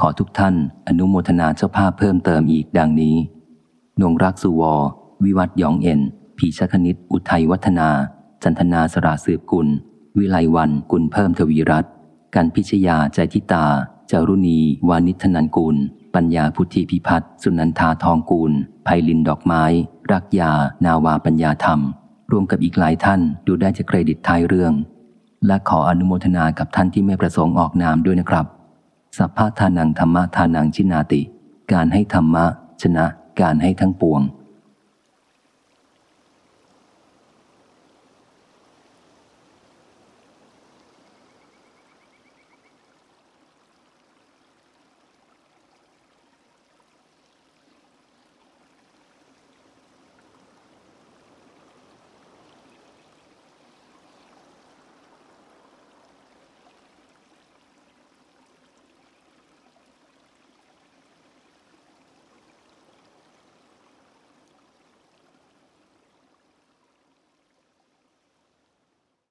ขอทุกท่านอนุโมทนาเจ้าภาพเพิ่มเติมอีกดังนี้ นงรักสุวอ วิวัตยองเอ็น พีชคณิต อุทัยวัฒนา จันทนาสราสืบกุล วิไลวันกุลเพิ่มทวีรัตกันพิชยาใจทิตา จารุณี วานิธนันกูล ปัญญาพุทธิพิพัฒน์สุนันทาทองกูลไพลินดอกไม้ รักยา นาวาปัญญาธรรม รวมกับอีกหลายท่านดูได้จากเครดิตท้ายเรื่อง และขออนุโมทนากับท่านที่ไม่ประสงค์ออกนามด้วยนะครับ สัพพะทานังธรรมะทานังชินาติ การให้ธรรมะ ชนะ การให้ทั้งปวง